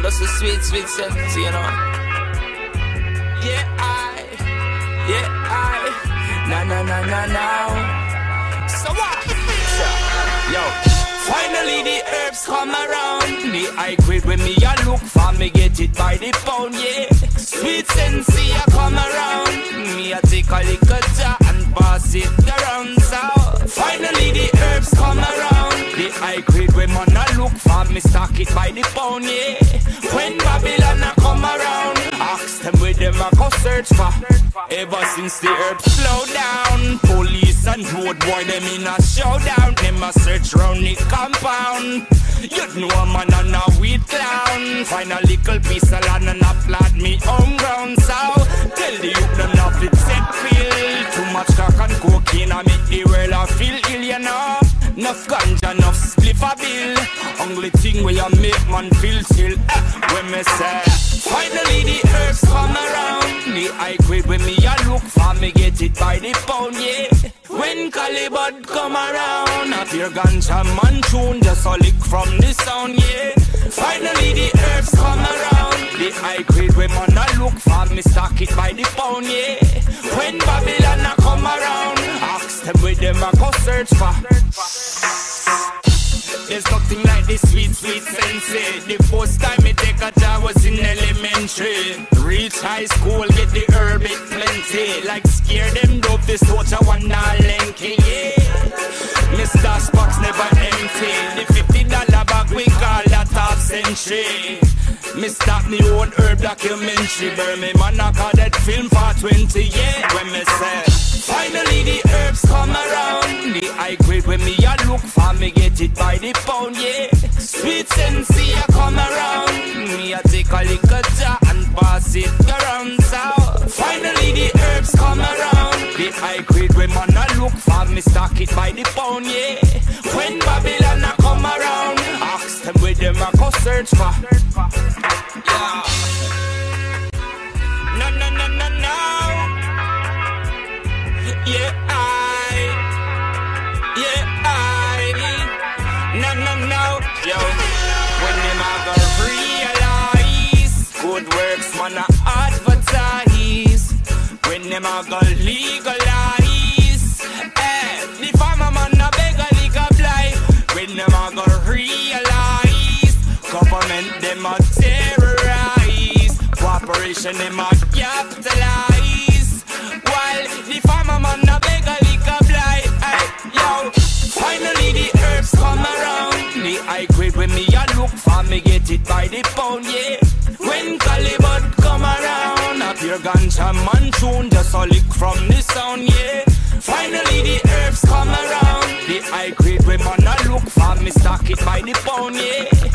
No, that's a sweet, sweet sense, you know. Yeah, I, yeah, I, na na na na na. So what? So, yo, finally the herbs come around. The high grade when me a look for me get it by the pound, yeah. Sweet sense, I come around. Me a take a little jar and pass it around. So finally the herbs come around. The high grade when man a look for me stock it by the pound, yeah. Them where them a go search for. Ever since the herbs slow down, police and road boy them in a showdown. Them a search round the compound. You know a man and a weed clown. Find a little piece of land and applaud me home ground. So tell the youth them not fit set feel. Too much cock and cocaine I make the world I feel ill, you know. Enough ganja, enough spliff a bill. Only thing where you make man feel chill. Eh, when me say, high grade when me a look for me get it by the pound, yeah. When Calibut come around, I hear ganja man tune just a lick from the sound, yeah. Finally the herbs come around. The high grade when man a look for me stock it by the pound, yeah. When Babylon a come around, ask them where them a go search for. There's nothing like this sweet, sweet sensei. The first time me take a job was in elementary. Reach high school, plenty. Like scare them dope, this torture one now lanky, yeah. Mr. Spock's never empty. The fifty dollar bag we call that half century. Me stop me own herb documentary. Burn me man, I call that film for 20, yeah. When me say, finally the herbs come around. The high grade when me a look for me get it by the pound, yeah. Sweet sensei a come around. Me a take a little jar and pass it. For me stock it by the pound, yeah. When Babylon a come around, ask them where them a go search for. Yeah. No, no, no, no, no. Yeah, I. Yeah, I. No, no, no. Yo. When them a go realize good works, man, a advertise. When them a go legalize. Cooperation them a capitalize. While the farmer man a beg a legal blight. Hey, yo, finally the herbs come around. The high grade when me a look for me get it by the pound, yeah. When Calibut come around, up your ganja man tune just a lick from the sound, yeah. Finally the herbs come around. The high grade when man a look for me stock it by the pound, yeah.